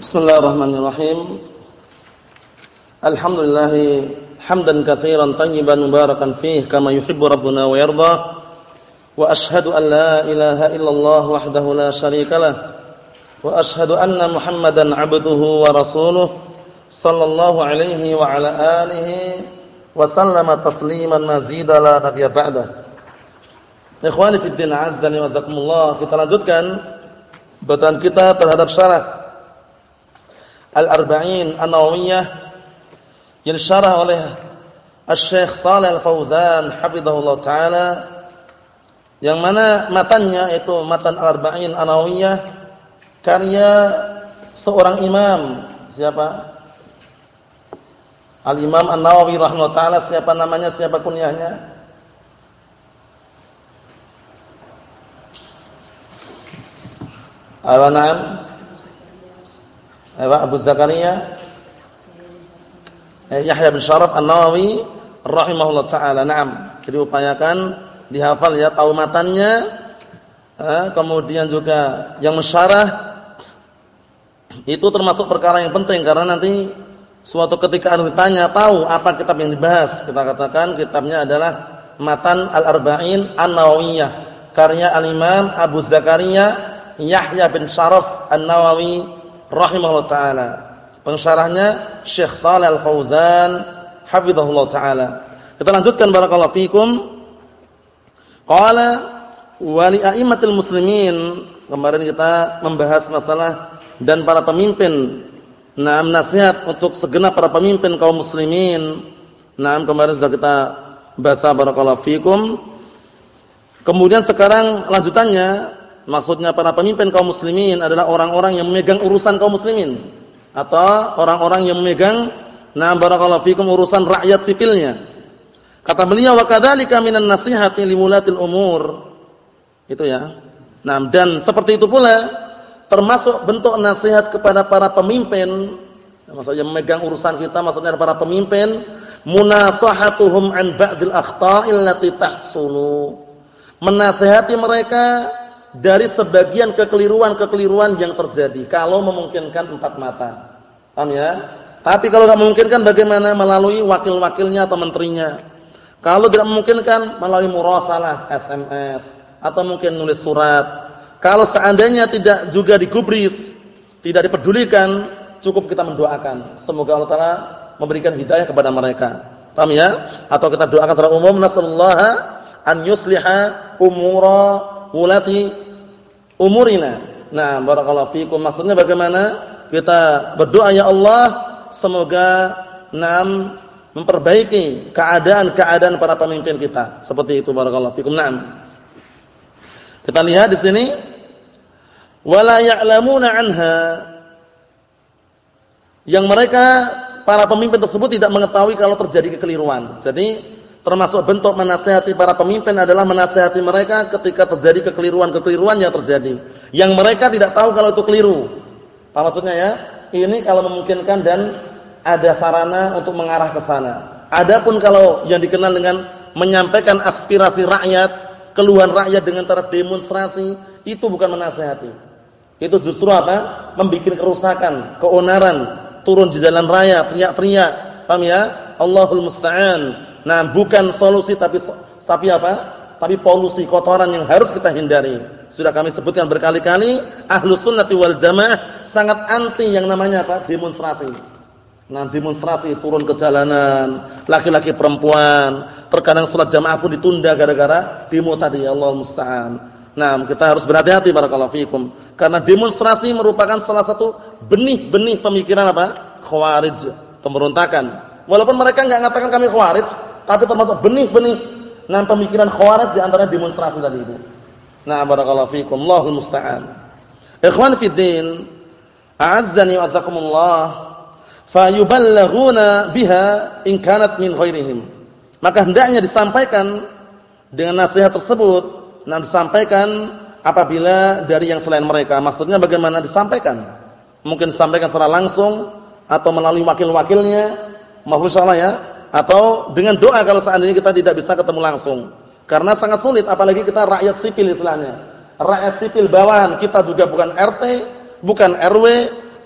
Bismillahirrahmanirrahim. Alhamdulillah hamdan katsiran tayyiban mubarakan fih kama yuhibbu rabbuna wa yarda. Wa ashhadu an la ilaha illallah wahdahu la syarikalah. Wa ashhadu anna Muhammadan 'abduhu wa rasuluh sallallahu alaihi wa ala alihi wa sallama tasliman mazida la nabiyya ba'da. Ikhwani fid din azza wa jazakumullah. Kita lanjutkan bacaan kita terhadap syarah Al-Arba'in An-Nawawiyah yang disyarah oleh Al-Syekh Shalih Al-Fauzan hafizahullah taala yang mana matanya itu matan Al-Arba'in An-Nawawiyah karya seorang imam siapa? Al-Imam An-Nawawi rahimahullah taala siapa namanya siapa kunyahnya? Al-Na'am Abu Zakaria eh, Yahya bin Syaraf An-Nawawi rahimahullah taala. Naam. Jadi upayakan dihafal ya tahu matannya. Eh, kemudian juga yang mensyarah itu termasuk perkara yang penting karena nanti suatu ketika anda ditanya tahu apa kitab yang dibahas. Kita katakan kitabnya adalah Matan Al-Arba'in An-Nawawiyah karya Al-Imam Abu Zakaria Yahya bin Syaraf An-Nawawi rahimahullah taala. Pensyarahnya Syekh Shalih Al-Fauzan hafizahullah taala. Kita lanjutkan barakallahu fikum. Qala wa li a'immatil muslimin. Kemarin kita membahas masalah dan para pemimpin. Nah, nasihat untuk segenap para pemimpin kaum muslimin. Nah, kemarin sudah kita baca barakallahu fikum. Kemudian sekarang lanjutannya Maksudnya para pemimpin kaum muslimin adalah orang-orang yang memegang urusan kaum muslimin atau orang-orang yang memegang na barakallahu fikum urusan rakyat sipilnya. Kata beliau wa kadzalika minan nasihati limulatil umur. Itu ya. Nah, dan seperti itu pula termasuk bentuk nasihat kepada para pemimpin maksudnya memegang urusan kita maksudnya para pemimpin munasahatuhum an ba'dil akhta'il lati tahsulu menasihati mereka dari sebagian kekeliruan-kekeliruan yang terjadi kalau memungkinkan empat mata. Paham ya? Tapi kalau tidak memungkinkan bagaimana melalui wakil-wakilnya atau menterinya? Kalau tidak memungkinkan melalui murasalah SMS atau mungkin nulis surat. Kalau seandainya tidak juga digubris, tidak dipedulikan, cukup kita mendoakan. Semoga Allah taala memberikan hidayah kepada mereka. Paham ya? Atau kita doakan secara umum nasallallahu an yusliha umura wulati umurina. Nah, barakallahu fikum. Maksudnya bagaimana? Kita berdoa ya Allah, semoga nam memperbaiki keadaan-keadaan para pemimpin kita. Seperti itu barakallahu fikum. Naam. Kita lihat di sini wala ya'lamuna anha yang mereka para pemimpin tersebut tidak mengetahui kalau terjadi kekeliruan. Jadi termasuk bentuk menasihati para pemimpin adalah menasihati mereka ketika terjadi kekeliruan-kekeliruan yang terjadi. Yang mereka tidak tahu kalau itu keliru. Apa maksudnya ya? Ini kalau memungkinkan dan ada sarana untuk mengarah ke sana. Adapun kalau yang dikenal dengan menyampaikan aspirasi rakyat, keluhan rakyat dengan cara demonstrasi, itu bukan menasihati. Itu justru apa? Membikin kerusakan, keonaran, turun di jalan raya, teriak-teriak. Paham ya? Allahul musta'an Nah, bukan solusi tapi tapi apa? Tapi polusi, kotoran yang harus kita hindari. Sudah kami sebutkan berkali-kali, Ahlus Sunnati wal Jamaah sangat anti yang namanya apa? demonstrasi. Nah, demonstrasi turun ke jalanan, laki-laki perempuan, terkadang salat jamaah pun ditunda gara-gara demo tadi, Allah musta'an. Nah, kita harus berhati-hati barakallahu fikum. Karena demonstrasi merupakan salah satu benih-benih pemikiran apa? Khawarij, pemberontakan. Walaupun mereka enggak mengatakan kami khawarij, tapi termasuk benih-benih nah pemikiran khawarij di antara demonstrasi tadi itu. Nah, barakallahu fikum, Allahul musta'an. Ikhwan fi din, a'azzani wa azzakumullah, fayuballaghuna biha in kanat min ghairihim. Maka hendaknya disampaikan dengan nasihat tersebut, nah disampaikan apabila dari yang selain mereka. Maksudnya bagaimana disampaikan? Mungkin disampaikan secara langsung atau melalui wakil-wakilnya. Maaf insyaallah ya atau dengan doa kalau seandainya kita tidak bisa ketemu langsung. Karena sangat sulit apalagi kita rakyat sipil istilahnya. Rakyat sipil bawahan, kita juga bukan RT, bukan RW,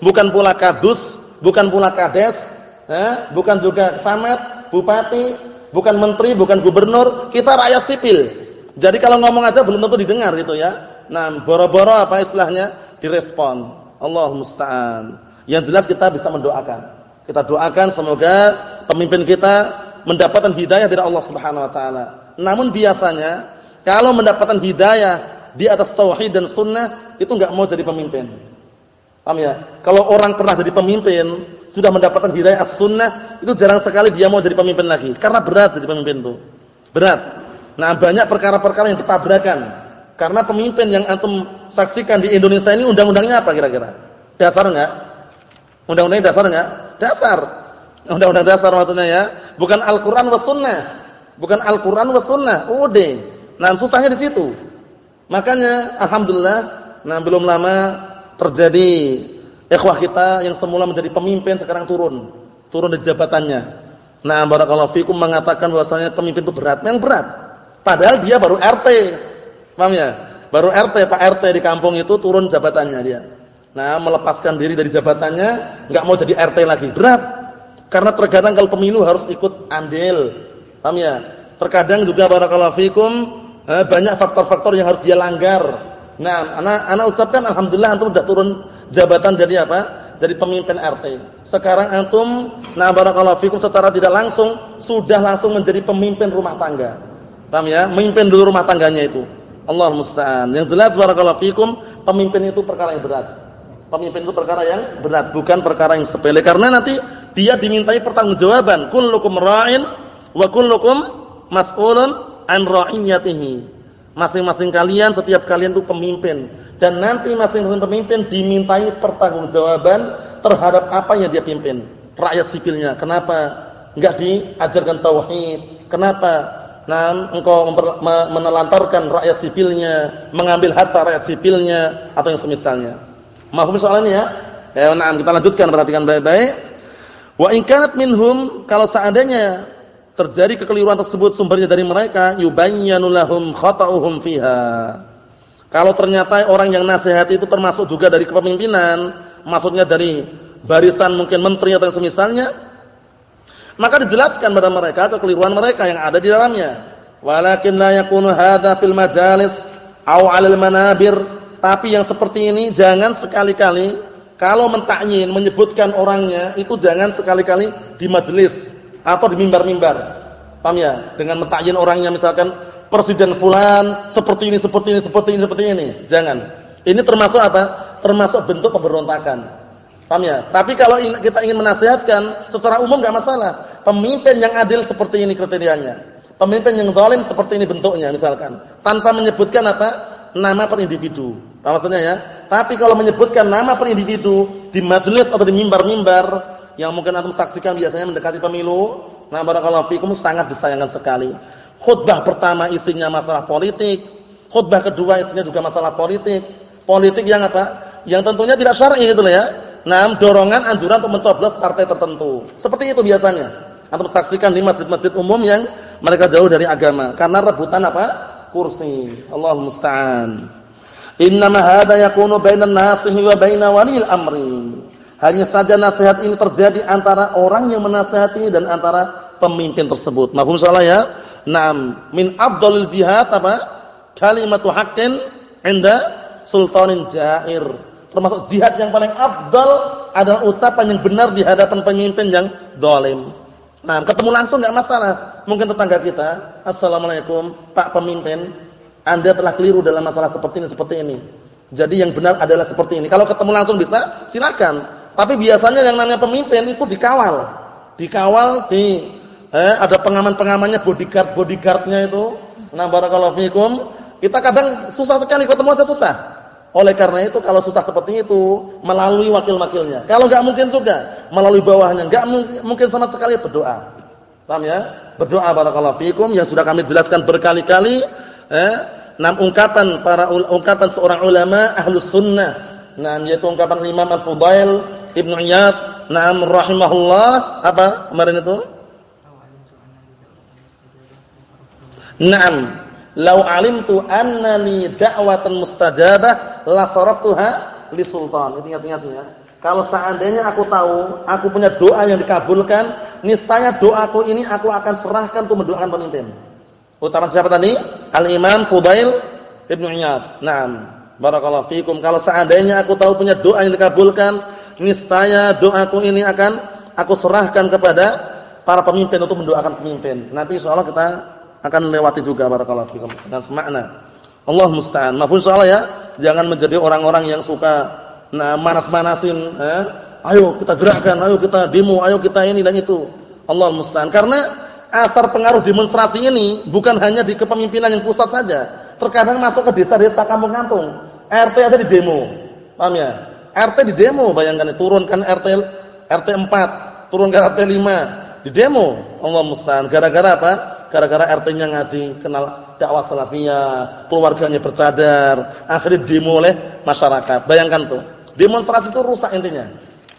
bukan pula kadus, bukan pula kades, eh, bukan juga camat, bupati, bukan menteri, bukan gubernur, kita rakyat sipil. Jadi kalau ngomong aja belum tentu didengar gitu ya. Nah, boro-boro apa istilahnya? Direspon. Allah musta'an. Yang jelas kita bisa mendoakan. Kita doakan semoga pemimpin kita mendapatkan hidayah dari Allah Subhanahu wa taala. Namun biasanya kalau mendapatkan hidayah di atas tauhid dan sunnah itu enggak mau jadi pemimpin. Paham ya? Kalau orang pernah jadi pemimpin, sudah mendapatkan hidayah as-sunnah, itu jarang sekali dia mau jadi pemimpin lagi karena berat jadi pemimpin itu. Berat. Nah, banyak perkara-perkara yang bertabrakan. Karena pemimpin yang antum saksikan di Indonesia ini undang-undangnya apa kira-kira? Dasar enggak? Undang-undangnya dasar enggak? Dasar. Undang-undang dasar maksudnya ya. Bukan Al-Qur'an was sunnah. Bukan Al-Qur'an was sunnah. Udah. Nah, susahnya di situ. Makanya alhamdulillah nah belum lama terjadi ikhwah kita yang semula menjadi pemimpin sekarang turun. Turun dari jabatannya. Nah, barakallahu fikum mengatakan bahwasanya pemimpin itu berat. Memang berat. Padahal dia baru RT. Paham ya? Baru RT, Pak RT di kampung itu turun jabatannya dia. Nah, melepaskan diri dari jabatannya, enggak mau jadi RT lagi. Berat. Karena terkadang kalau pemilu harus ikut andil. Paham ya? Terkadang juga barakallahu fikum eh, banyak faktor-faktor yang harus dia langgar. Nah, anak anak ucapkan alhamdulillah antum sudah turun jabatan jadi apa? Jadi pemimpin RT. Sekarang antum nah barakallahu fikum secara tidak langsung sudah langsung menjadi pemimpin rumah tangga. Paham ya? Memimpin dulu rumah tangganya itu. Allah musta'an. Yang jelas barakallahu fikum, pemimpin itu perkara yang berat. Pemimpin itu perkara yang berat, bukan perkara yang sepele. Karena nanti dia dimintai pertanggungjawaban. Kullukum ra'in wa kullukum mas'ulun an ra'iyatihi. Masing-masing kalian, setiap kalian itu pemimpin dan nanti masing-masing pemimpin dimintai pertanggungjawaban terhadap apa yang dia pimpin. Rakyat sipilnya. Kenapa enggak diajarkan tauhid? Kenapa nah engkau menelantarkan rakyat sipilnya, mengambil harta rakyat sipilnya atau yang semisalnya? Mahfum soal ini ya? Ya, nah, kita lanjutkan perhatikan baik-baik. Wa in kanat minhum kalau seandainya terjadi kekeliruan tersebut sumbernya dari mereka, yubayyanu lahum khata'uhum fiha. Kalau ternyata orang yang nasihat itu termasuk juga dari kepemimpinan, maksudnya dari barisan mungkin menteri atau semisalnya, maka dijelaskan pada mereka kekeliruan mereka yang ada di dalamnya. Walakin la yakunu hadza fil majalis aw 'alal manabir tapi yang seperti ini jangan sekali-kali kalau mentakyin menyebutkan orangnya itu jangan sekali-kali di majelis atau di mimbar-mimbar. Paham ya? Dengan mentakyin orangnya misalkan presiden fulan seperti ini seperti ini seperti ini seperti ini. Jangan. Ini termasuk apa? Termasuk bentuk pemberontakan. Paham ya? Tapi kalau kita ingin menasihatkan secara umum enggak masalah. Pemimpin yang adil seperti ini kriterianya. Pemimpin yang zalim seperti ini bentuknya misalkan. Tanpa menyebutkan apa? Nama per individu. Maksudnya ya? Tapi kalau menyebutkan nama per individu di majelis atau di mimbar-mimbar yang mungkin antum saksikan biasanya mendekati pemilu, nah barakallahu fikum sangat disayangkan sekali. Khutbah pertama isinya masalah politik, khutbah kedua isinya juga masalah politik. Politik yang apa? Yang tentunya tidak syar'i gitu ya. Nah, dorongan anjuran untuk mencoblos partai tertentu. Seperti itu biasanya. Antum saksikan di masjid-masjid umum yang mereka jauh dari agama karena rebutan apa? kursi. Allah musta'an. Innama hadza yakunu bainan nasihi wa baina walil amri. Hanya saja nasihat ini terjadi antara orang yang menasihati dan antara pemimpin tersebut. Mahfum salah ya? Naam, min afdalil jihad apa? Kalimatu haqqin 'inda sultanin jair. Termasuk jihad yang paling afdal adalah ucapan yang benar di hadapan pemimpin yang zalim. Nah, ketemu langsung enggak masalah. Mungkin tetangga kita, "Assalamualaikum, Pak pemimpin." Anda telah keliru dalam masalah seperti ini seperti ini. Jadi yang benar adalah seperti ini. Kalau ketemu langsung bisa, silakan. Tapi biasanya yang namanya pemimpin itu dikawal. Dikawal di eh, ada pengaman-pengamannya bodyguard bodyguardnya itu. Nah, barakallahu fikum. Kita kadang susah sekali ketemu aja susah. Oleh karena itu kalau susah seperti itu melalui wakil-wakilnya. Kalau enggak mungkin juga melalui bawahnya, enggak mungkin sama sekali berdoa. Paham ya? Berdoa barakallahu fikum yang sudah kami jelaskan berkali-kali eh enam ungkapan para ungkapan seorang ulama ahlus sunnah. Naam yaitu ungkapan Imam Al-Fudail Ibnu Iyad, naam rahimahullah apa kemarin itu? Naam, law alimtu annani da'watan mustajabah la saraftuha li sultan. Ingat-ingat ya. Kalau seandainya aku tahu, aku punya doa yang dikabulkan, niscaya doaku ini aku akan serahkan untuk mendoakan pemimpin. Utama siapa tadi? Al-Imam Fudail Ibnu Iyad. Naam. Barakallahu fikum. Kalau seandainya aku tahu punya doa yang dikabulkan, niscaya doaku ini akan aku serahkan kepada para pemimpin untuk mendoakan pemimpin. Nanti insyaallah kita akan lewati juga barakallahu fikum dengan semakna. Allah musta'an. Maafun soalnya ya, jangan menjadi orang-orang yang suka nah manas-manasin, eh? ayo kita gerakkan, ayo kita demo, ayo kita ini dan itu. Allah musta'an. Karena asar pengaruh demonstrasi ini bukan hanya di kepemimpinan yang pusat saja. Terkadang masuk ke desa-desa kampung-kampung. RT ada di demo. Paham ya? RT di demo, bayangkan turunkan RT RT 4, turunkan RT 5 di demo. Allah musta'an. Gara-gara apa? Gara-gara RT-nya ngaji, kenal dakwah salafiyah, keluarganya bercadar, akhirnya demo oleh masyarakat. Bayangkan tuh. Demonstrasi itu rusak intinya.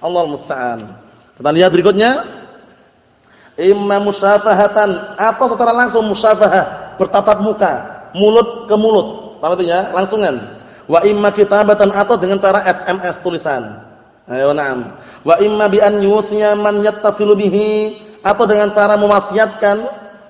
Allah musta'an. Kita lihat berikutnya. Imma musyafahatan atau secara langsung musyafahah, bertatap muka, mulut ke mulut. Paham ya? Langsungan. Wa imma kitabatan atau dengan cara SMS tulisan. Ayo na'am. Wa imma bi an yusya man yattasilu bihi atau dengan cara mewasiatkan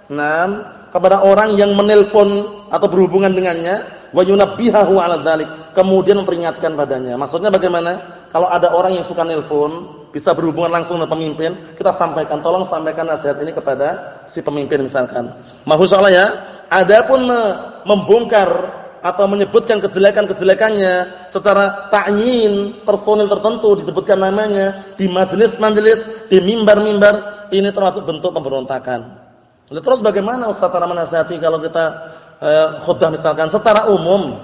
na'am kepada orang yang menelpon atau berhubungan dengannya wa yunabbihahu 'ala dzalik, kemudian memperingatkan padanya. Maksudnya bagaimana? Kalau ada orang yang suka nelpon, bisa berhubungan langsung dengan pemimpin, kita sampaikan, tolong sampaikan nasihat ini kepada si pemimpin misalkan. Maksudnya ya, adapun me membongkar atau menyebutkan kejelekan-kejelekannya secara ta'yin personil tertentu disebutkan namanya di majelis-majelis, di mimbar-mimbar, ini termasuk bentuk pemberontakan. Terus bagaimana Ustaz cara menasihati kalau kita eh, khutbah misalkan secara umum,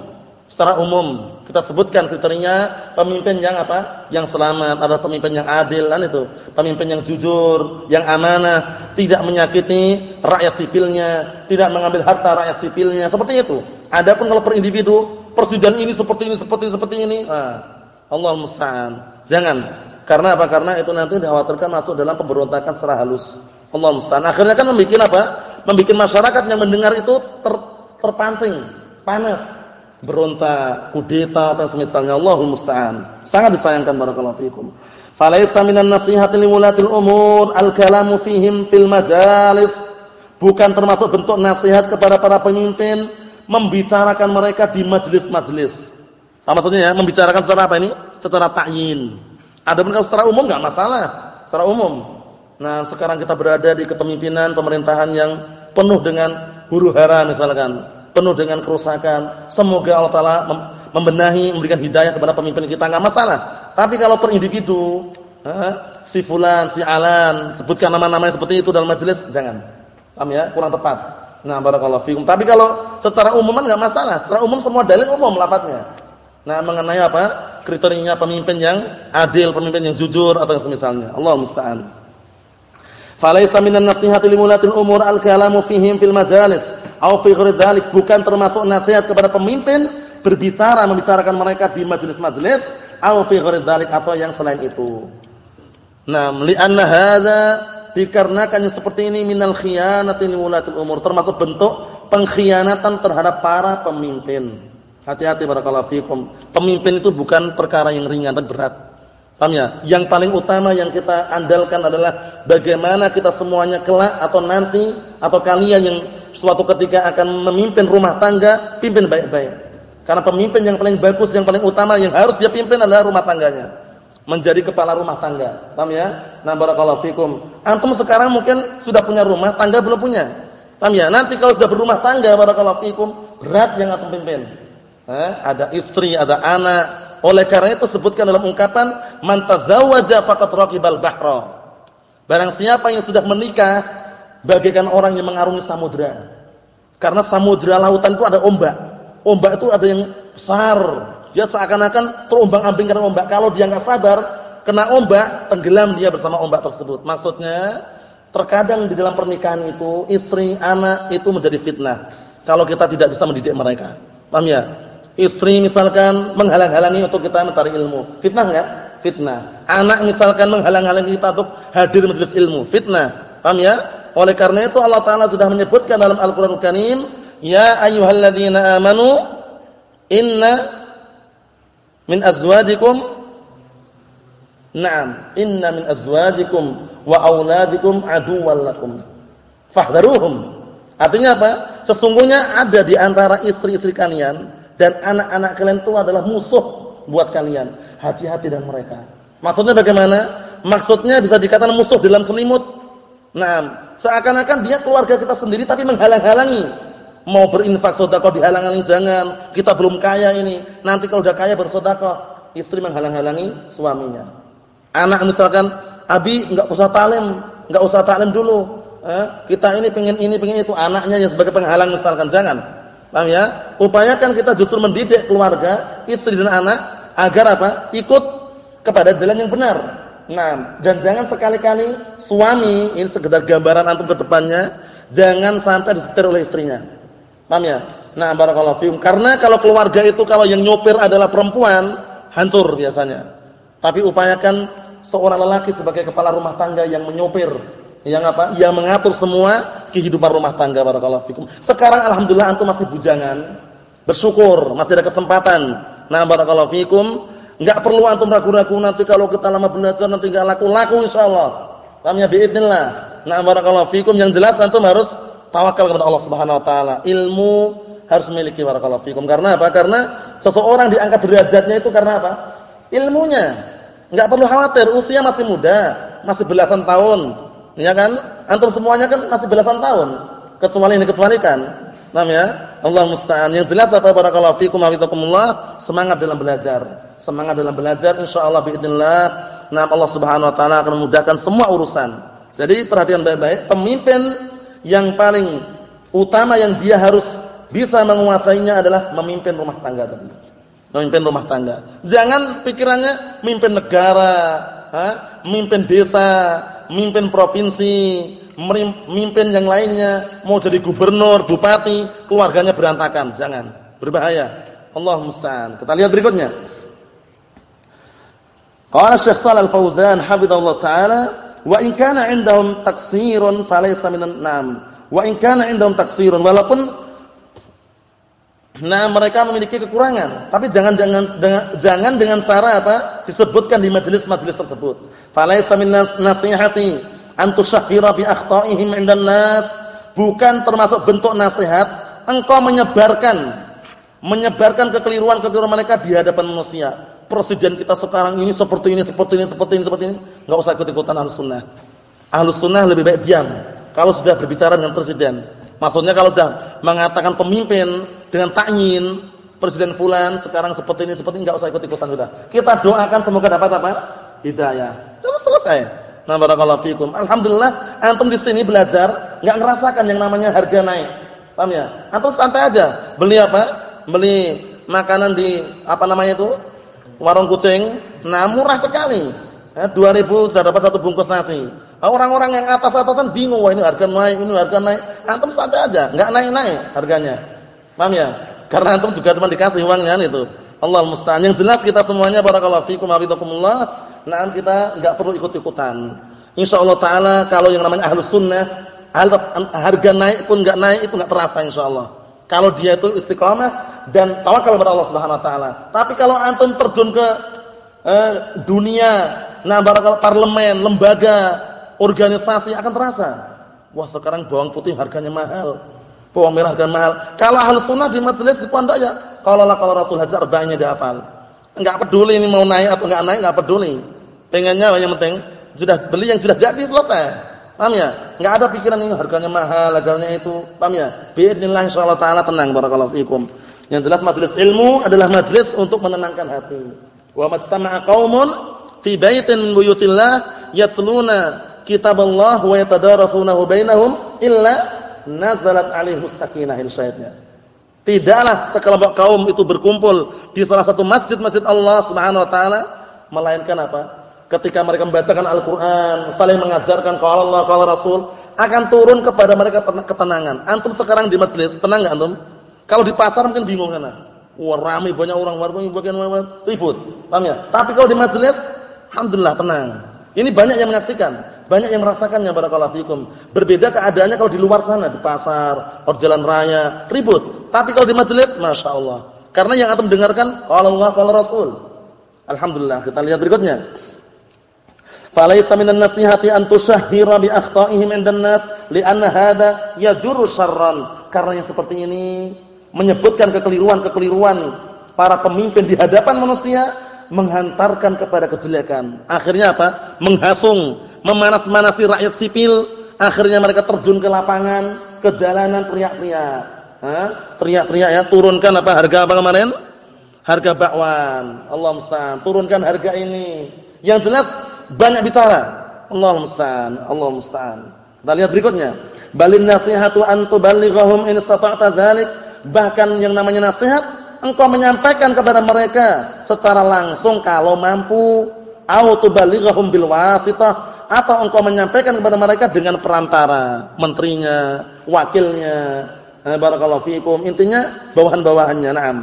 secara umum kita sebutkan kriterianya pemimpin yang apa? Yang selamat, ada pemimpin yang adil kan itu, pemimpin yang jujur, yang amanah, tidak menyakiti rakyat sipilnya, tidak mengambil harta rakyat sipilnya, seperti itu. Adapun kalau per individu, presiden ini seperti ini, seperti ini, seperti ini, ah, Allah musta'an. Jangan. Karena apa? Karena itu nanti dikhawatirkan masuk dalam pemberontakan secara halus. Allah musta'an. Akhirnya kan membuat apa? Membuat masyarakat yang mendengar itu ter, terpancing, panas, berontak, kudeta atau semisalnya Allahul musta'an. Sangat disayangkan barakallahu fikum. Falaisa minan nasihati liwulatil umur al-kalamu fihim fil majalis. Bukan termasuk bentuk nasihat kepada para pemimpin membicarakan mereka di majelis-majelis. Apa maksudnya ya? Membicarakan secara apa ini? Secara ta'yin. Adapun kalau secara umum enggak masalah, secara umum. Nah, sekarang kita berada di kepemimpinan pemerintahan yang penuh dengan huru-hara misalkan, penuh dengan kerusakan. Semoga Allah taala membenahi, memberikan hidayah kepada pemimpin kita enggak masalah. Tapi kalau per individu, si fulan, si alan, sebutkan nama-namanya seperti itu dalam majelis, jangan. Paham ya? Kurang tepat. Nah, barakallahu fikum. Tapi kalau secara umum enggak masalah. Secara umum semua dalil umum lafadznya. Nah, mengenai apa? Kriterianya pemimpin yang adil, pemimpin yang jujur atau yang semisalnya. Allah musta'an. Falaisa minan nasihati limulatil umur al-kalamu fihim fil majalis au bukan termasuk nasihat kepada pemimpin berbicara membicarakan mereka di majelis-majelis au atau yang selain itu. Nah, li'anna hadza dikarenakan yang seperti ini minal khiyanati limulatil umur termasuk bentuk pengkhianatan terhadap para pemimpin. Hati-hati barakallahu fikum. Pemimpin itu bukan perkara yang ringan dan berat. Paham ya? Yang paling utama yang kita andalkan adalah bagaimana kita semuanya kelak atau nanti atau kalian yang suatu ketika akan memimpin rumah tangga, pimpin baik-baik. Karena pemimpin yang paling bagus, yang paling utama yang harus dia pimpin adalah rumah tangganya. Menjadi kepala rumah tangga. Paham ya? Nah, barakallahu fikum. Antum sekarang mungkin sudah punya rumah tangga belum punya. Paham ya? Nanti kalau sudah berumah tangga barakallahu fikum, berat yang antum pimpin. Eh, ada istri, ada anak, oleh karena itu sebutkan dalam ungkapan man tazawwaja faqad raqibal bahra. Barang siapa yang sudah menikah bagaikan orang yang mengarungi samudra. Karena samudra lautan itu ada ombak. Ombak itu ada yang besar. Dia seakan-akan terombang-ambing karena ombak. Kalau dia enggak sabar, kena ombak, tenggelam dia bersama ombak tersebut. Maksudnya, terkadang di dalam pernikahan itu istri, anak itu menjadi fitnah. Kalau kita tidak bisa mendidik mereka. Paham ya? Istri misalkan menghalang-halangi untuk kita mencari ilmu. Fitnah enggak? Fitnah. Anak misalkan menghalang-halangi kita untuk hadir majelis ilmu. Fitnah. Paham ya? Oleh karena itu Allah Taala sudah menyebutkan dalam Al-Qur'an Al Karim, "Ya ayyuhalladzina amanu inna min azwajikum Naam, inna min azwajikum wa auladikum aduwwan lakum. Artinya apa? Sesungguhnya ada di antara istri-istri kalian dan anak-anak kalian itu adalah musuh buat kalian. Hati-hati dengan mereka. Maksudnya bagaimana? Maksudnya bisa dikatakan musuh dalam selimut. Nah, seakan-akan dia keluarga kita sendiri tapi menghalang-halangi. Mau berinfak sedekah dihalang-halangi jangan. Kita belum kaya ini. Nanti kalau udah kaya bersedekah, istri menghalang-halangi suaminya. Anak misalkan, Abi enggak usah talim, enggak usah talim dulu. Eh, kita ini pengen ini, pengen itu. Anaknya yang sebagai penghalang misalkan, jangan. Paham ya? Upayakan kita justru mendidik keluarga, istri dan anak agar apa? Ikut kepada jalan yang benar. Nah, dan jangan sekali-kali suami, ini sekedar gambaran antum ke depannya, jangan sampai disetir oleh istrinya. Paham ya? Nah, barakallahu fiikum. Karena kalau keluarga itu kalau yang nyopir adalah perempuan, hancur biasanya. Tapi upayakan seorang lelaki sebagai kepala rumah tangga yang menyopir, yang apa? Yang mengatur semua kehidupan rumah tangga barakallahu fikum. Sekarang alhamdulillah antum masih bujangan, bersyukur masih ada kesempatan. Nah, barakallahu fikum, enggak perlu antum ragu-ragu nanti kalau kita lama belajar nanti enggak laku-laku insyaallah. Paham ya biidznillah. Nah, barakallahu fikum yang jelas antum harus tawakal kepada Allah Subhanahu wa taala. Ilmu harus memiliki barakallahu fikum. Karena apa? Karena seseorang diangkat derajatnya itu karena apa? Ilmunya. Enggak perlu khawatir, usia masih muda, masih belasan tahun. Ya kan? Antum semuanya kan masih belasan tahun. Kecuali ini kecualikan. Paham ya? Allah musta'an. Yang jelas apa barakallahu fikum wa semangat dalam belajar Semangat dalam belajar insyaallah باذنillah nah Allah Subhanahu wa taala akan memudahkan semua urusan. Jadi perhatian baik-baik, pemimpin yang paling utama yang dia harus bisa menguasainya adalah memimpin rumah tangga tadi memimpin rumah tangga. Jangan pikirannya memimpin negara, ha? memimpin desa, memimpin provinsi, memimpin yang lainnya, mau jadi gubernur, bupati, keluarganya berantakan. Jangan, berbahaya. Allah musta'an. Kita lihat berikutnya. Qala Syekh Shalal Fauzan hafizallahu taala, wa in kana 'indahum taksirun falaysa minan nam. Wa in kana 'indahum taksirun walaupun Nah, mereka memiliki kekurangan, tapi jangan jangan dengan jangan dengan cara apa? disebutkan di majelis-majelis tersebut. Falaisa min nasihati an tushahhira bi akhta'ihim 'indan nas, bukan termasuk bentuk nasihat engkau menyebarkan menyebarkan kekeliruan-kekeliruan mereka di hadapan manusia. Presiden kita sekarang ini seperti ini, seperti ini, seperti ini, seperti ini. Enggak usah ikut-ikutan Ahlus Sunnah. Ahlus Sunnah lebih baik diam kalau sudah berbicara dengan presiden. Maksudnya kalau sudah mengatakan pemimpin dengan takyin presiden fulan sekarang seperti ini seperti ini enggak usah ikut-ikutan sudah. Kita doakan semoga dapat apa? Hidayah. Terus selesai. Nah, barakallahu fikum. Alhamdulillah antum di sini belajar enggak ngerasakan yang namanya harga naik. Paham ya? Antum santai aja. Beli apa? Beli makanan di apa namanya itu? Warung kucing. Nah, murah sekali. Ya, 2000 sudah dapat satu bungkus nasi. Orang-orang yang atas-atasan bingung, wah ini harga naik, ini harga naik. Antum santai aja, enggak naik-naik harganya. Paham ya? Karena antum juga cuma dikasih uangnya itu. Allah musta'an. Yang jelas kita semuanya barakallahu fikum wa Nah, kita enggak perlu ikut-ikutan. Insyaallah taala kalau yang namanya ahlus sunnah, harga naik pun enggak naik itu enggak terasa insyaallah. Kalau dia itu istiqamah dan tawakal kepada Allah Subhanahu wa taala. Tapi kalau antum terjun ke eh, dunia, nah barakallahu parlemen, lembaga, organisasi akan terasa. Wah sekarang bawang putih harganya mahal, bawang merah harganya mahal. Kalau ahli sunnah di majelis di pondok ya, kalau lah kalau Rasul Hajar banyak dihafal. Enggak peduli ini mau naik atau enggak naik, enggak peduli. Pengennya yang penting sudah beli yang sudah jadi selesai. Paham ya? Enggak ada pikiran ini harganya mahal, harganya itu. Paham ya? Biidznillah insyaallah taala tenang barakallahu fikum. Yang jelas majelis ilmu adalah majelis untuk menenangkan hati. Wa mastama'a qaumun fi baitin min buyutillah yatsluna kitab Allah wa yatadarasunahu bainahum illa nazalat alaihi sakinah insyaallah. Tidaklah sekelompok kaum itu berkumpul di salah satu masjid-masjid Allah Subhanahu wa taala melainkan apa? Ketika mereka membacakan Al-Qur'an, saling mengajarkan qala Allah qala Rasul, akan turun kepada mereka ketenangan. Antum sekarang di majelis, tenang enggak antum? Kalau di pasar mungkin bingung sana. Wah, ramai banyak orang, bagian ribut. Paham ya? Tapi kalau di majelis, alhamdulillah tenang. Ini banyak yang menyaksikan. Banyak yang merasakannya barakallahu fikum. Berbeda keadaannya kalau di luar sana, di pasar, di jalan raya, ribut. Tapi kalau di majelis, Masya Allah. Karena yang antum dengarkan, qala Allah, qala Rasul. Alhamdulillah. Kita lihat berikutnya. Falaysa minan nasihati an tushahhira bi akhta'ihim 'indan nas li'anna hadha yajurru syarran. Karena yang seperti ini menyebutkan kekeliruan-kekeliruan para pemimpin di hadapan manusia menghantarkan kepada kejelekan. Akhirnya apa? Menghasung, memanas-manasi rakyat sipil, akhirnya mereka terjun ke lapangan, ke jalanan teriak-teriak. Teriak-teriak ya, turunkan apa harga apa kemarin? Harga bakwan. Allah musta'an. Turunkan harga ini. Yang jelas banyak bicara. Allah musta'an. Allah musta'an. Kita lihat berikutnya. Balin nasihatu an tuballighahum in istata'ta dzalik. Bahkan yang namanya nasihat engkau menyampaikan kepada mereka secara langsung kalau mampu au tuballighahum bil wasitah atau engkau menyampaikan kepada mereka dengan perantara, menterinya, wakilnya. Eh, barakallahu fikum. Intinya bawahan-bawahannya. Naam.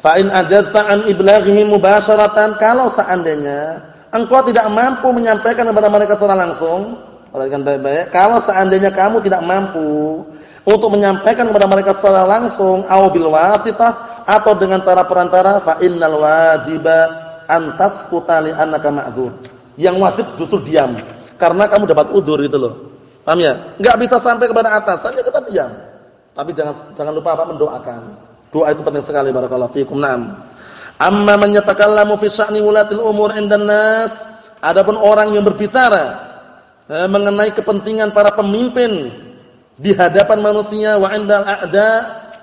Fa in ajazta an iblaghihi mubasharatan kalau seandainya engkau tidak mampu menyampaikan kepada mereka secara langsung, perhatikan baik-baik, kalau seandainya kamu tidak mampu untuk menyampaikan kepada mereka secara langsung au bil wasitah atau dengan cara perantara fa innal wajiba antas kutali annaka ma'dzur. Yang wajib justru diam karena kamu dapat udzur itu loh. Paham ya? Enggak bisa sampai kepada atas, saja kita diam. Tapi jangan jangan lupa apa mendoakan. Doa itu penting sekali barakallahu fiikum. Naam. Amma man yatakallamu fi sya'ni umur 'indan nas, adapun orang yang berbicara eh, mengenai kepentingan para pemimpin di hadapan manusia wa 'indal a'da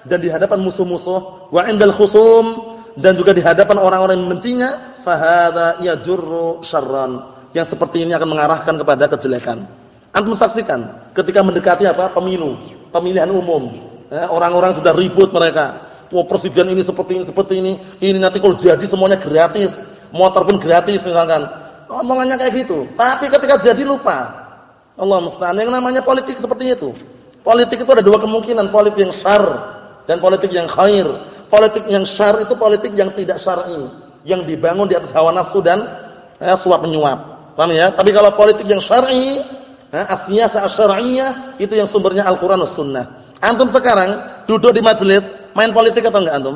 dan di hadapan musuh-musuh wa 'indal khusum dan juga di hadapan orang-orang yang membencinya, fa hadza yajurru syarran. Yang seperti ini akan mengarahkan kepada kejelekan. Antum saksikan ketika mendekati apa? pemilu, pemilihan umum. Eh, orang-orang sudah ribut mereka Wah presiden ini seperti ini, seperti ini. Ini nanti kalau jadi semuanya gratis. Motor pun gratis misalkan. Omongannya kayak gitu. Tapi ketika jadi lupa. Allah musta'an. Yang namanya politik seperti itu. Politik itu ada dua kemungkinan. Politik yang syar dan politik yang khair. Politik yang syar itu politik yang tidak syar'i. Yang dibangun di atas hawa nafsu dan eh, suap menyuap. Paham ya? Tapi kalau politik yang syar'i, eh, asyiyah syar'iyah itu yang sumbernya Al-Qur'an dan Sunnah. Antum sekarang duduk di majelis Main politik atau enggak antum?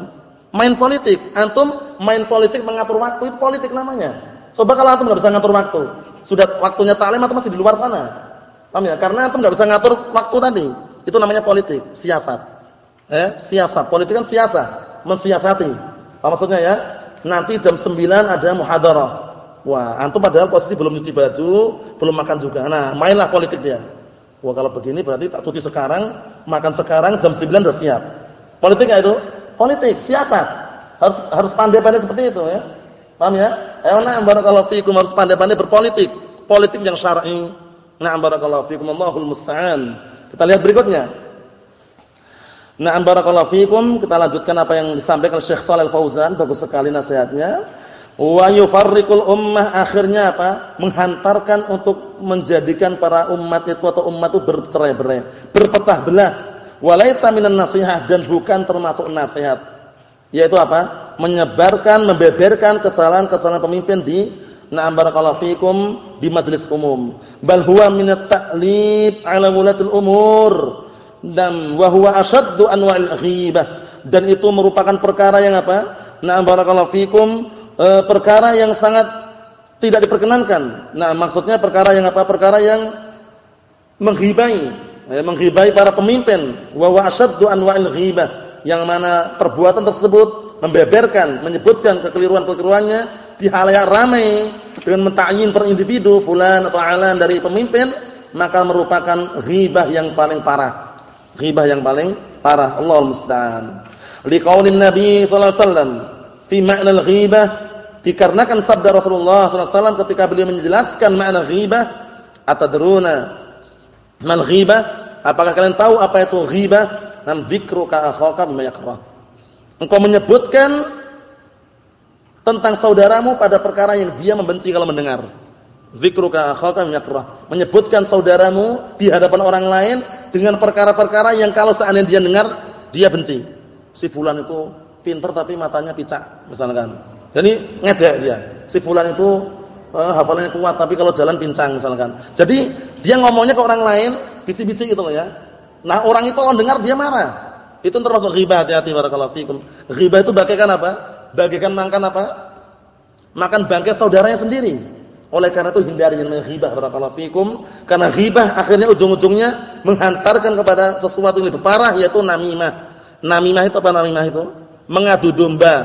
Main politik. Antum main politik mengatur waktu itu politik namanya. Coba kalau antum enggak bisa ngatur waktu, sudah waktunya taklim atau masih di luar sana. Paham ya? Karena antum enggak bisa ngatur waktu tadi. Itu namanya politik, siasat. Eh, siasat. Politik kan siasat, mensiasati. Apa maksudnya ya? Nanti jam 9 ada muhadarah. Wah, antum padahal posisi belum nyuci baju, belum makan juga. Nah, mainlah politik dia. Wah, kalau begini berarti tak cuci sekarang, makan sekarang, jam 9 sudah siap. Politik enggak itu? Politik, siasat. Harus harus pandai-pandai seperti itu ya. Paham ya? Ayo na'am barakallahu fikum harus pandai-pandai berpolitik. Politik yang syar'i. Na'am barakallahu fikum Allahul musta'an. Kita lihat berikutnya. Na'am barakallahu fikum, kita lanjutkan apa yang disampaikan Syekh Shalal Fauzan, bagus sekali nasihatnya. Wa yufarriqul ummah akhirnya apa? Menghantarkan untuk menjadikan para umat itu atau umat itu bercerai-berai, berpecah belah Walaysa minan nasihat dan bukan termasuk nasihat. Yaitu apa? Menyebarkan, membeberkan kesalahan-kesalahan pemimpin di na'am barakallahu fikum di majelis umum. Bal huwa minat ta'lib 'ala wulatil umur. Dan wa huwa asyaddu anwa'il ghibah. Dan itu merupakan perkara yang apa? Na'am barakallahu fikum e, perkara yang sangat tidak diperkenankan. Nah, maksudnya perkara yang apa? Perkara yang menghibai ya, menghibai para pemimpin wa wa asyaddu anwa'il ghibah yang mana perbuatan tersebut membeberkan menyebutkan kekeliruan-kekeliruannya di halayak ramai dengan mentakyin per individu fulan atau alan dari pemimpin maka merupakan ghibah yang paling parah. Ghibah yang paling parah. Allahul musta'an. Liqaulin nabi sallallahu alaihi wasallam fi ma'na al-ghibah dikarenakan sabda Rasulullah sallallahu alaihi wasallam ketika beliau menjelaskan makna ghibah atadruna Mal ghibah? Apakah kalian tahu apa itu ghibah? Nam dzikruka akhaka bima yakrah. Engkau menyebutkan tentang saudaramu pada perkara yang dia membenci kalau mendengar. Dzikruka akhaka bima yakrah. Menyebutkan saudaramu di hadapan orang lain dengan perkara-perkara yang kalau seandainya dia dengar dia benci. Si fulan itu pintar tapi matanya picak misalkan. Jadi ngejek dia. Si fulan itu uh, hafalannya kuat tapi kalau jalan pincang misalkan. Jadi dia ngomongnya ke orang lain bisik-bisik gitu loh ya. Nah, orang itu kalau dengar dia marah. Itu termasuk ghibah hati-hati barakallahu fikum. Ghibah itu bagaikan apa? Bagaikan makan apa? Makan bangkai saudaranya sendiri. Oleh karena itu hindari yang namanya ghibah barakallahu fikum karena ghibah akhirnya ujung-ujungnya menghantarkan kepada sesuatu yang lebih parah yaitu namimah. Namimah itu apa namimah itu? Mengadu domba.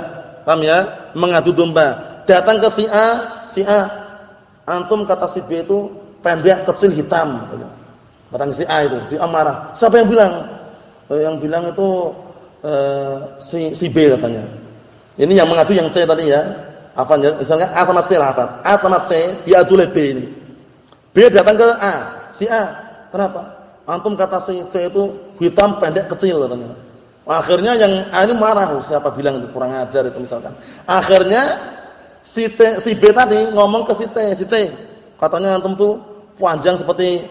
Paham ya? Mengadu domba. Datang ke si A, si A, antum kata si B itu pendek, kecil, hitam. Barang si A itu, si A marah. Siapa yang bilang? Eh, yang bilang itu uh, si si B katanya. Ini yang mengadu yang C tadi ya. Apa misalnya A sama C lah apa? A sama C diadu oleh B ini. B datang ke A, si A. Kenapa? Antum kata si C itu hitam pendek kecil katanya. Akhirnya yang A ini marah, oh, siapa bilang itu kurang ajar itu misalkan. Akhirnya si C, si B tadi ngomong ke si C, si C katanya antum tuh panjang seperti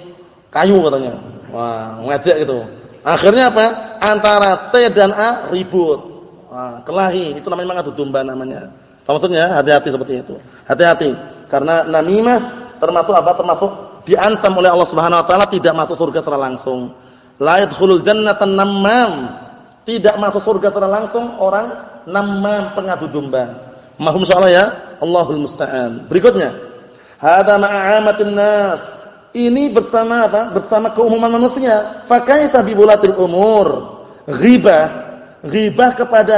kayu katanya. Wah, ngajak gitu. Akhirnya apa? Antara C dan A ribut. Wah, kelahi, itu namanya mengadu domba namanya. Maksudnya? Hati-hati seperti itu. Hati-hati. Karena namimah termasuk apa? Termasuk diancam oleh Allah Subhanahu wa taala tidak masuk surga secara langsung. La yadkhulul jannata namam. Tidak masuk surga secara langsung orang namam pengadu domba. Mahum soalnya ya? Allahul musta'an. Berikutnya. Hada ma'amatin nas. Ini bersama apa? Bersama keumuman manusia. Fa kaifa bi umur? Ghibah. Ghibah kepada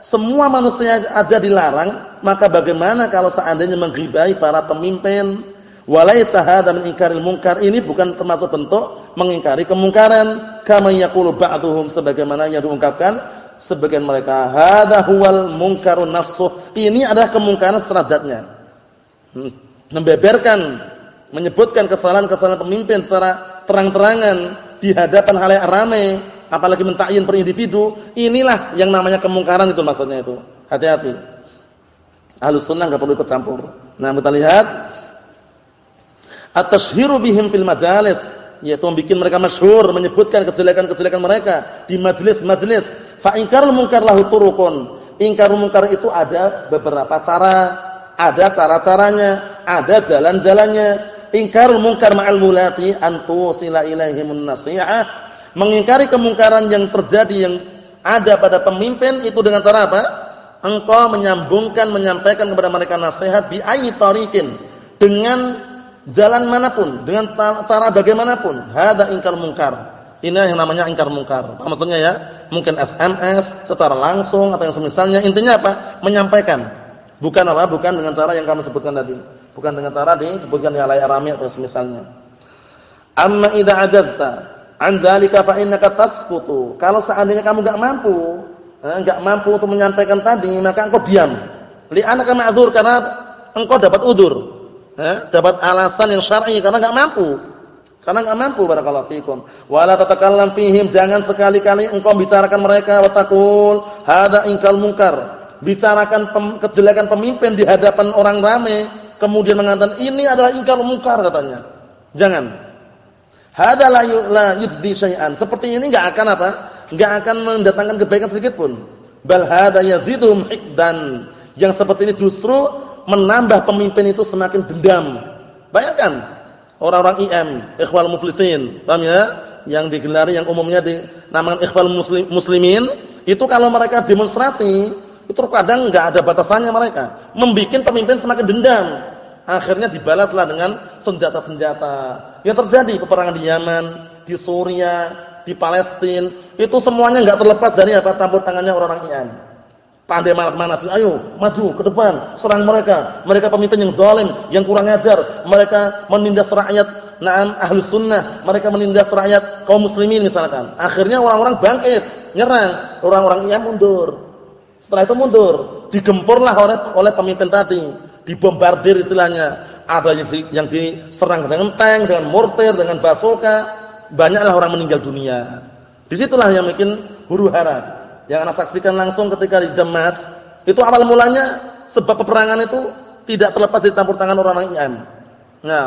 semua manusia aja dilarang, maka bagaimana kalau seandainya menggibai para pemimpin? Walaisa hadza min inkaril munkar. Ini bukan termasuk bentuk mengingkari kemungkaran kama yaqulu ba'dhum sebagaimana yang diungkapkan sebagian mereka hadza huwal munkarun nafsuh. Ini adalah kemungkaran seradatnya. Hmm. Membeberkan menyebutkan kesalahan-kesalahan pemimpin secara terang-terangan di hadapan halayak ramai apalagi mentakyin per individu, inilah yang namanya kemungkaran itu maksudnya itu. Hati-hati. Ahlus sunnah enggak perlu ikut campur. Nah, kita lihat at-tashhiru bihim fil majalis, yaitu membuat mereka masyhur, menyebutkan kejelekan-kejelekan mereka di majelis-majelis. Fa inkarul munkar lahu turuqun. Ingkarul munkar itu ada beberapa cara, ada cara-caranya, ada jalan-jalannya. Ingkarul munkar ma'al mulati antu sila ilaihimun nasihah Mengingkari kemungkaran yang terjadi yang ada pada pemimpin itu dengan cara apa? Engkau menyambungkan, menyampaikan kepada mereka nasihat bi ayyi dengan jalan mana pun, dengan cara bagaimanapun. Hada ingkar mungkar. Ini yang namanya ingkar mungkar. Maksudnya ya? Mungkin SMS secara langsung atau yang semisalnya. Intinya apa? Menyampaikan. Bukan apa? Bukan dengan cara yang kamu sebutkan tadi. Bukan dengan cara disebutkan di halayak ramai atau semisalnya. Amma idza ajazta Andalika fa innaka. Kalau seandainya kamu enggak mampu, enggak eh, mampu untuk menyampaikan tadi, maka engkau diam. Li'annaka ma'dzur karena engkau dapat udzur. Eh, dapat alasan yang syar'i karena enggak mampu. Karena enggak mampu barakallahu fikum. Wala tatakallam fihim, jangan sekali-kali engkau bicarakan mereka wa taqul hada ingkal munkar. Bicarakan pem, kejelekan pemimpin di hadapan orang ramai, kemudian mengatakan ini adalah ingkar munkar katanya. Jangan. Hada la yuddi syai'an. Seperti ini enggak akan apa? Enggak akan mendatangkan kebaikan sedikit pun. Bal hada yazidum hikdan. Yang seperti ini justru menambah pemimpin itu semakin dendam. Bayangkan orang-orang IM, Ikhwal Muflisin, paham ya? Yang digelari yang umumnya dinamakan Ikhwal Muslim, Muslimin, itu kalau mereka demonstrasi, itu kadang enggak ada batasannya mereka. Membikin pemimpin semakin dendam akhirnya dibalaslah dengan senjata-senjata. Yang terjadi peperangan di Yaman, di Suria, di Palestina, itu semuanya enggak terlepas dari apa campur tangannya orang-orang Iran. Pandai malas-malas, ayo maju ke depan, serang mereka. Mereka pemimpin yang zalim, yang kurang ajar. Mereka menindas rakyat Naam ahli sunnah, mereka menindas rakyat kaum muslimin misalkan. Akhirnya orang-orang bangkit, nyerang, orang-orang Iran mundur. Setelah itu mundur, digempurlah oleh oleh pemimpin tadi dibombardir istilahnya. Ada yang, di, yang diserang dengan tank, dengan mortir, dengan basoka. Banyaklah orang meninggal dunia. Di situlah yang bikin huru hara. Yang anak saksikan langsung ketika di Damas, itu awal mulanya sebab peperangan itu tidak terlepas dari campur tangan orang-orang IM. Nah,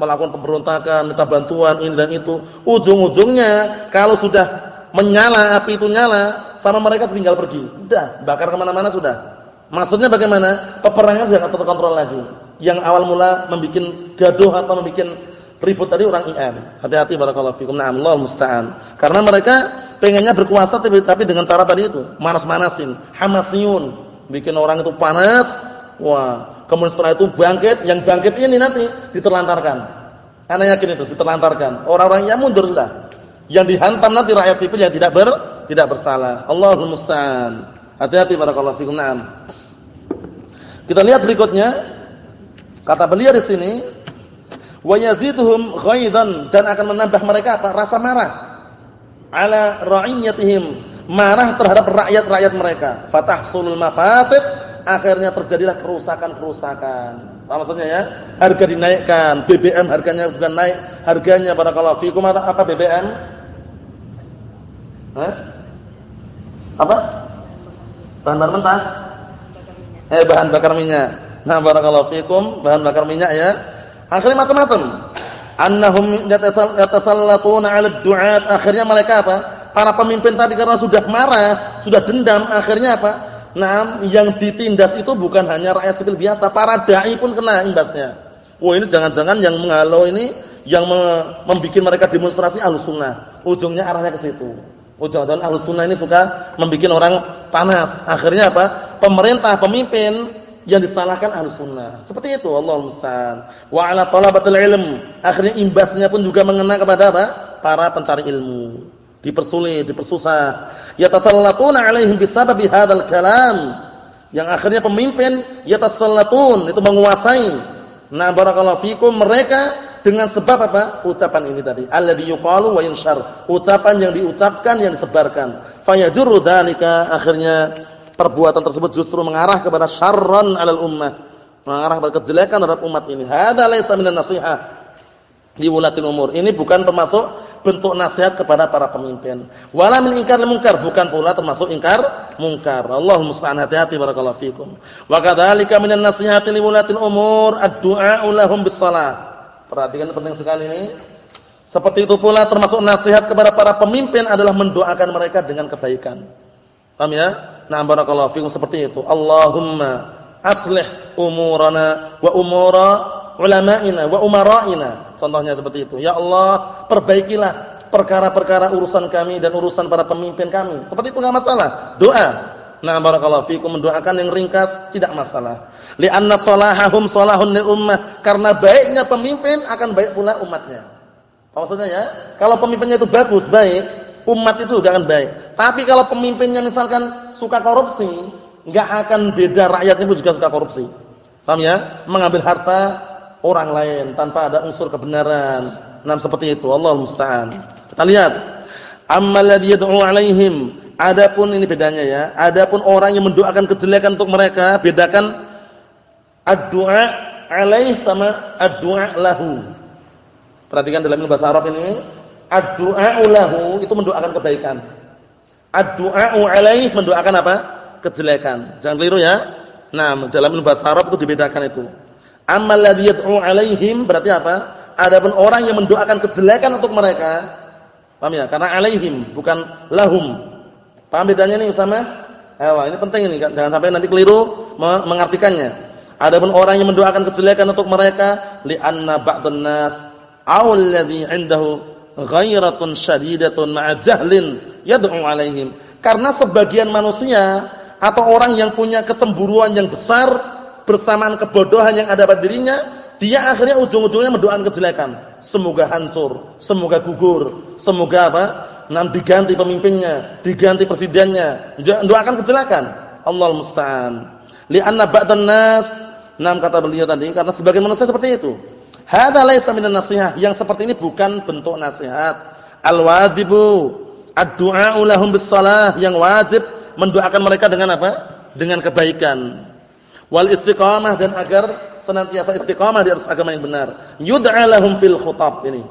melakukan pemberontakan, minta bantuan ini dan itu. Ujung-ujungnya kalau sudah menyala api itu nyala, sama mereka tinggal pergi. Udah, bakar ke mana-mana sudah. Maksudnya bagaimana? Peperangan jangan terkontrol lagi. Yang awal mula membuat gaduh atau membuat ribut tadi orang IM. Hati-hati barakallahu fikum. Na'am Allah musta'an. Karena mereka pengennya berkuasa tapi, dengan cara tadi itu, manas-manasin, hamasiyun, bikin orang itu panas. Wah, Kemudian setelah itu bangkit, yang bangkit ini nanti diterlantarkan. Anda yakin itu diterlantarkan. Orang-orang yang mundur sudah. Yang dihantam nanti rakyat sipil yang tidak ber tidak bersalah. Allahul musta'an. Hati-hati barakallahu fikum. Naam. Kita lihat berikutnya. Kata beliau di sini, wa yaziduhum ghaidan dan akan menambah mereka apa? Rasa marah ala ra'iyatihim, marah terhadap rakyat-rakyat mereka. Fatahsulul mafasid, akhirnya terjadilah kerusakan-kerusakan. Apa maksudnya ya? Harga dinaikkan, BBM harganya bukan naik, harganya barakallahu fikum apa BBM? Hah? Apa? Bahan bakar mentah? Eh bahan bakar minyak. Nah, barakallahu fikum, bahan bakar minyak ya. Akhirnya macam-macam. Annahum yatasallatuna 'ala du'at. Akhirnya mereka apa? Para pemimpin tadi karena sudah marah, sudah dendam, akhirnya apa? Nah, yang ditindas itu bukan hanya rakyat sipil biasa, para dai pun kena imbasnya. Wah, ini jangan-jangan yang menghalau ini yang membuat mereka demonstrasi Ahlussunnah. Ujungnya arahnya ke situ. Ujung-ujung Ahlussunnah ini suka membuat orang panas. Akhirnya apa? Pemerintah, pemimpin yang disalahkan Ahlussunnah. Seperti itu Allah musta'an. Wa 'ala talabatil ilm. Akhirnya imbasnya pun juga mengena kepada apa? Para pencari ilmu. Dipersulit, dipersusah. Yatasallatuna 'alaihim bisababi hadzal kalam. Yang akhirnya pemimpin yatasallatun itu menguasai. Nah, barakallahu fikum mereka dengan sebab apa? Ucapan ini tadi. Alladhi yuqalu wa yanshar. Ucapan yang diucapkan yang disebarkan. Fayajurru dzalika akhirnya perbuatan tersebut justru mengarah kepada syarran 'alal ummah, mengarah kepada kejelekan terhadap umat ini. Hadza laisa minan nasihat di umur. Ini bukan termasuk bentuk nasihat kepada para pemimpin. Wala min ingkar munkar, bukan pula termasuk ingkar mungkar. Allah musta'an hati-hati barakallahu fikum. Wa kadzalika minan nasihati li umur ad-du'a lahum bis salah. Perhatikan penting sekali ini. Seperti itu pula termasuk nasihat kepada para pemimpin adalah mendoakan mereka dengan kebaikan. Paham ya? Nah, barakallahu fikum seperti itu. Allahumma aslih umurana wa umura ulama'ina wa umara'ina. Contohnya seperti itu. Ya Allah, perbaikilah perkara-perkara urusan kami dan urusan para pemimpin kami. Seperti itu enggak masalah. Doa. Nah, barakallahu fikum mendoakan yang ringkas tidak masalah. Li'anna salahahum salahun lil ummah. Karena baiknya pemimpin akan baik pula umatnya. Maksudnya ya, kalau pemimpinnya itu bagus, baik, umat itu juga akan baik. Tapi kalau pemimpinnya misalkan suka korupsi, nggak akan beda rakyatnya pun juga suka korupsi. Paham ya? Mengambil harta orang lain tanpa ada unsur kebenaran. Nah, seperti itu. Allah musta'an. Kita lihat. Ladzi yad'u 'alaihim. Adapun ini bedanya ya. Adapun orang yang mendoakan kejelekan untuk mereka, bedakan ad-du'a 'alaih sama ad-du'a lahu. Perhatikan dalam bahasa Arab ini Ad-du'a lahu itu mendoakan kebaikan. Ad-du'a'u alaih mendoakan apa? Kejelekan. Jangan keliru ya. Nah, dalam bahasa Arab itu dibedakan itu. Amal ladzi yad'u alaihim berarti apa? Adapun orang yang mendoakan kejelekan untuk mereka. Paham ya? Karena alaihim bukan lahum. Paham bedanya nih sama? Ayo, ini penting ini jangan sampai nanti keliru mengartikannya. Adapun orang yang mendoakan kejelekan untuk mereka li'anna ba'dun nas aw alladhi 'indahu ghairatun syadidatun ma'a jahlin yad'u alaihim. Karena sebagian manusia atau orang yang punya kecemburuan yang besar bersamaan kebodohan yang ada pada dirinya, dia akhirnya ujung-ujungnya mendoakan kejelekan. Semoga hancur, semoga gugur, semoga apa? Nanti diganti pemimpinnya, diganti presidennya, doakan kejelekan. Allah musta'an. Li'anna ba'dan nam kata beliau tadi, karena sebagian manusia seperti itu Hada laisa minan nasihat. Yang seperti ini bukan bentuk nasihat. Al-wajibu ad-du'a lahum. Yang wajib mendoakan mereka dengan apa? Dengan kebaikan. Wal istiqamah dan agar senantiasa istiqamah di atas agama yang benar. Yud'a lahum fil khutab ini.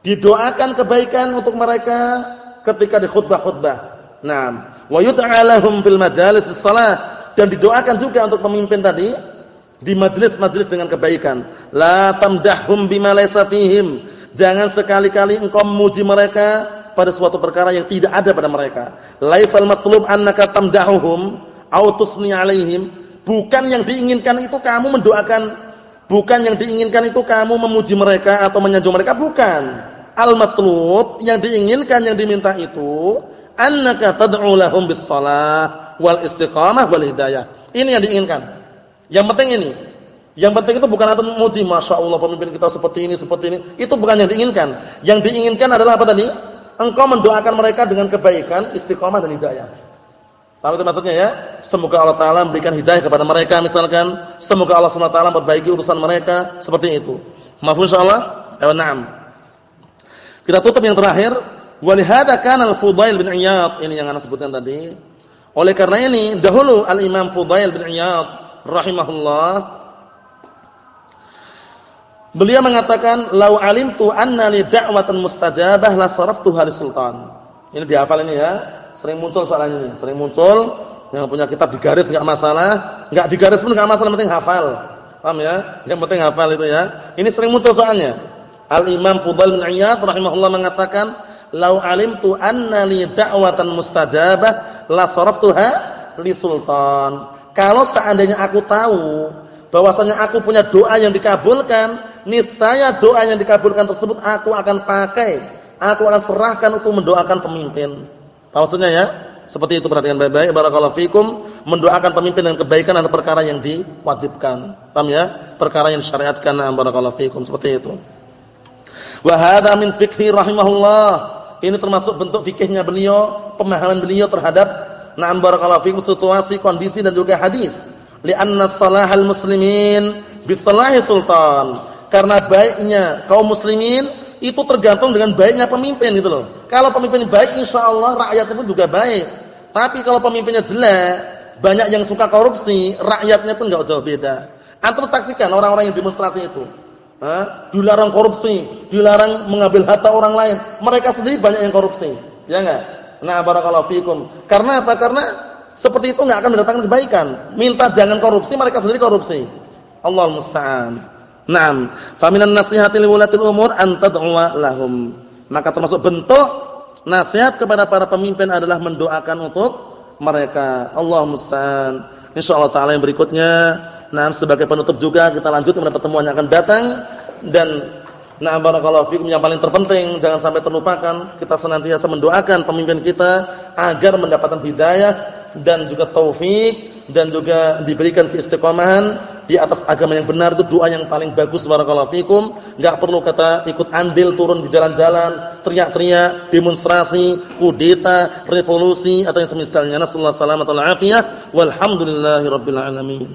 Didoakan kebaikan untuk mereka ketika di khutbah-khutbah. Naam. Wa yud'a fil majalis bis-shalah dan didoakan juga untuk pemimpin tadi di majlis-majlis dengan kebaikan. La tamdahhum bima laysa fihim. Jangan sekali-kali engkau memuji mereka pada suatu perkara yang tidak ada pada mereka. Laisal matlub annaka tamdahuhum aw tusni alaihim. Bukan yang diinginkan itu kamu mendoakan, bukan yang diinginkan itu kamu memuji mereka atau menyanjung mereka, bukan. Al matlub yang diinginkan yang diminta itu annaka tad'u lahum bis shalah wal istiqamah wal hidayah. Ini yang diinginkan. Yang penting ini. Yang penting itu bukan antum muji, masya Allah pemimpin kita seperti ini, seperti ini. Itu bukan yang diinginkan. Yang diinginkan adalah apa tadi? Engkau mendoakan mereka dengan kebaikan, istiqomah dan hidayah. Paham itu maksudnya ya? Semoga Allah Taala memberikan hidayah kepada mereka misalkan, semoga Allah Subhanahu wa memperbaiki urusan mereka, seperti itu. Mafhum insyaallah? Ya, na'am. Kita tutup yang terakhir, walihada kana al-Fudail bin Iyad, ini yang ana sebutkan tadi. Oleh karena ini, dahulu Al-Imam Fudail bin Iyad rahimahullah beliau mengatakan, "Lau alimtu anna li da'watan mustajabah la saraftuha sultan." Ini dihafal ini ya. Sering muncul soal ini, sering muncul yang punya kitab digaris enggak masalah, enggak digaris pun enggak masalah, penting hafal. Paham ya? Yang penting hafal itu ya. Ini sering muncul soalnya. Al-Imam Fudail bin Iyad rahimahullah mengatakan, "Lau alimtu anna li da'watan mustajabah la saraftuha li sultan." Kalau seandainya aku tahu bahwasanya aku punya doa yang dikabulkan, niscaya doa yang dikabulkan tersebut aku akan pakai, aku akan serahkan untuk mendoakan pemimpin. Maksudnya ya? Seperti itu perhatikan baik-baik. Barakallahu fikum. Mendoakan pemimpin dengan kebaikan adalah perkara yang diwajibkan. Paham ya? Perkara yang disyariatkan. Barakallahu fikum. Seperti itu. Wa hadza min fikhi rahimahullah. Ini termasuk bentuk fikihnya beliau, pemahaman beliau terhadap na'am barakallahu fikum situasi, kondisi dan juga hadis. Li'anna salahal muslimin bisalahi sultan. Karena baiknya kaum muslimin itu tergantung dengan baiknya pemimpin gitu loh. Kalau pemimpin baik insya Allah rakyatnya pun juga baik. Tapi kalau pemimpinnya jelek, banyak yang suka korupsi, rakyatnya pun enggak jauh beda. Antum saksikan orang-orang yang demonstrasi itu. Hah? Dilarang korupsi, dilarang mengambil harta orang lain. Mereka sendiri banyak yang korupsi. Ya enggak? Nah, barakallahu fikum. Karena apa? Karena seperti itu enggak akan mendatangkan kebaikan. Minta jangan korupsi, mereka sendiri korupsi. Allah musta'an. Naam, faminan nasihati liwulatil umur an tad'uwa lahum. Maka termasuk bentuk nasihat kepada para pemimpin adalah mendoakan untuk mereka. Allah musta'an. Insyaallah taala yang berikutnya, nah sebagai penutup juga kita lanjut kepada pertemuan yang akan datang dan nah barakallahu fikum yang paling terpenting jangan sampai terlupakan kita senantiasa mendoakan pemimpin kita agar mendapatkan hidayah dan juga taufik dan juga diberikan keistiqomahan di atas agama yang benar itu doa yang paling bagus barakallahu fikum. Enggak perlu kata ikut andil turun di jalan-jalan, teriak-teriak, demonstrasi, kudeta, revolusi atau yang semisalnya. Nasallahu alaihi wasallam. Walhamdulillahirabbil alamin.